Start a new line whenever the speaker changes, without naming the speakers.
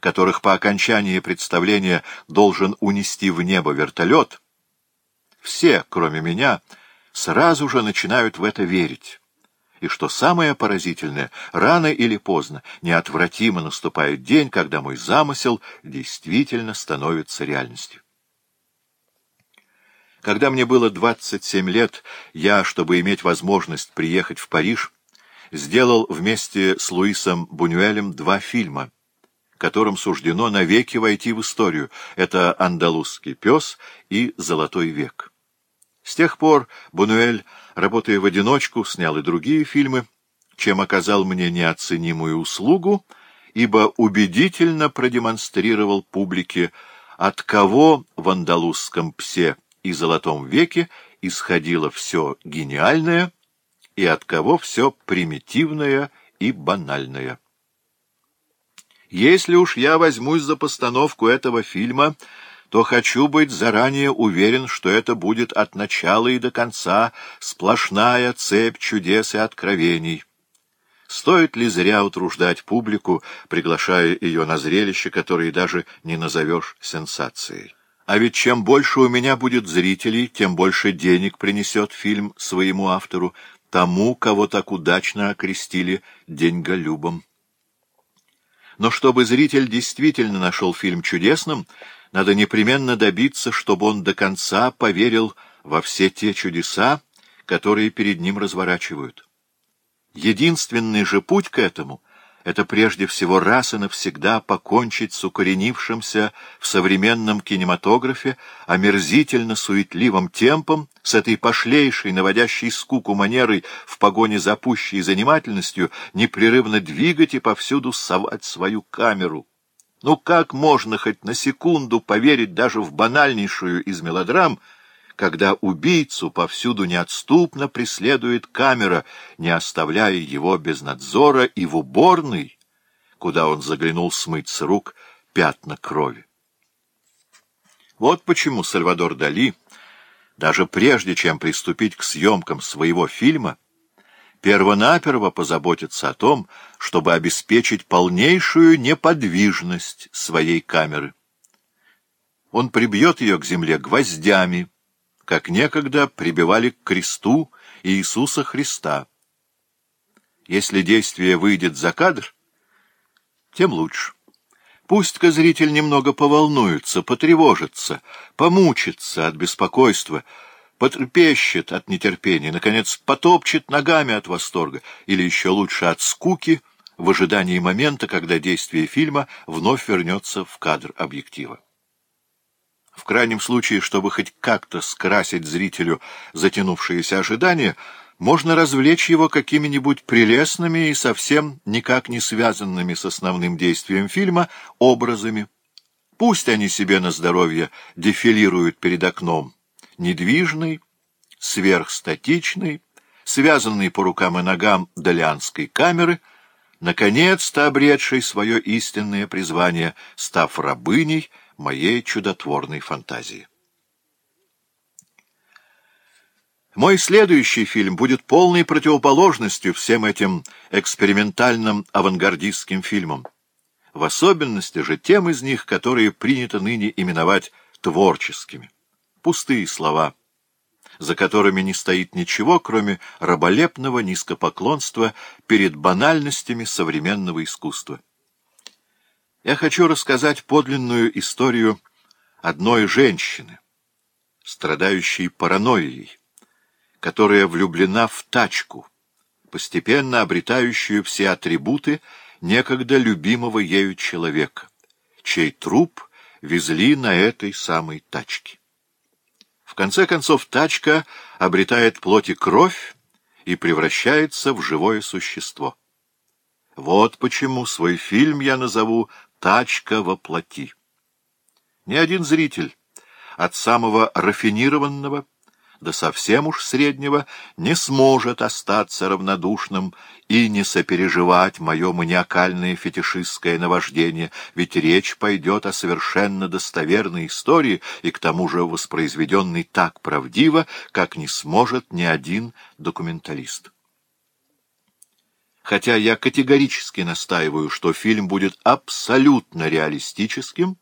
которых по окончании представления должен унести в небо вертолет, все, кроме меня, сразу же начинают в это верить. И что самое поразительное, рано или поздно неотвратимо наступает день, когда мой замысел действительно становится реальностью. Когда мне было 27 лет, я, чтобы иметь возможность приехать в Париж, сделал вместе с Луисом Бунюэлем два фильма — которым суждено навеки войти в историю. Это «Андалузский пес» и «Золотой век». С тех пор Бунуэль, работая в одиночку, снял и другие фильмы, чем оказал мне неоценимую услугу, ибо убедительно продемонстрировал публике, от кого в «Андалузском псе» и «Золотом веке» исходило все гениальное и от кого все примитивное и банальное. Если уж я возьмусь за постановку этого фильма, то хочу быть заранее уверен, что это будет от начала и до конца сплошная цепь чудес и откровений. Стоит ли зря утруждать публику, приглашая ее на зрелище, которое даже не назовешь сенсацией? А ведь чем больше у меня будет зрителей, тем больше денег принесет фильм своему автору, тому, кого так удачно окрестили «деньголюбом». Но чтобы зритель действительно нашел фильм чудесным, надо непременно добиться, чтобы он до конца поверил во все те чудеса, которые перед ним разворачивают. Единственный же путь к этому — это прежде всего раз и навсегда покончить с укоренившимся в современном кинематографе омерзительно суетливым темпом, с этой пошлейшей, наводящей скуку манерой в погоне за пущей занимательностью, непрерывно двигать и повсюду совать свою камеру. Ну как можно хоть на секунду поверить даже в банальнейшую из мелодрам, когда убийцу повсюду неотступно преследует камера, не оставляя его без надзора и в уборной, куда он заглянул смыть с рук пятна крови. Вот почему Сальвадор Дали даже прежде чем приступить к съемкам своего фильма, первонаперво позаботиться о том, чтобы обеспечить полнейшую неподвижность своей камеры. Он прибьет ее к земле гвоздями, как некогда прибивали к кресту Иисуса Христа. Если действие выйдет за кадр, тем лучше. Пусть-ка зритель немного поволнуется, потревожится, помучится от беспокойства, потрепещет от нетерпения, наконец потопчет ногами от восторга, или еще лучше от скуки, в ожидании момента, когда действие фильма вновь вернется в кадр объектива. В крайнем случае, чтобы хоть как-то скрасить зрителю затянувшиеся ожидания. – можно развлечь его какими-нибудь прелестными и совсем никак не связанными с основным действием фильма образами. Пусть они себе на здоровье дефилируют перед окном. Недвижный, сверхстатичный, связанный по рукам и ногам долианской камеры, наконец-то обретший свое истинное призвание, став рабыней моей чудотворной фантазии. Мой следующий фильм будет полной противоположностью всем этим экспериментальным авангардистским фильмам. В особенности же тем из них, которые принято ныне именовать творческими. Пустые слова, за которыми не стоит ничего, кроме раболепного низкопоклонства перед банальностями современного искусства. Я хочу рассказать подлинную историю одной женщины, страдающей паранойей которая влюблена в тачку, постепенно обретающую все атрибуты некогда любимого ею человека, чей труп везли на этой самой тачке. В конце концов, тачка обретает плоть и кровь и превращается в живое существо. Вот почему свой фильм я назову «Тачка во плоти». Ни один зритель от самого рафинированного – да совсем уж среднего, не сможет остаться равнодушным и не сопереживать мое маниакальное фетишистское наваждение, ведь речь пойдет о совершенно достоверной истории и к тому же воспроизведенной так правдиво, как не сможет ни один документалист. Хотя я категорически настаиваю, что фильм будет абсолютно реалистическим,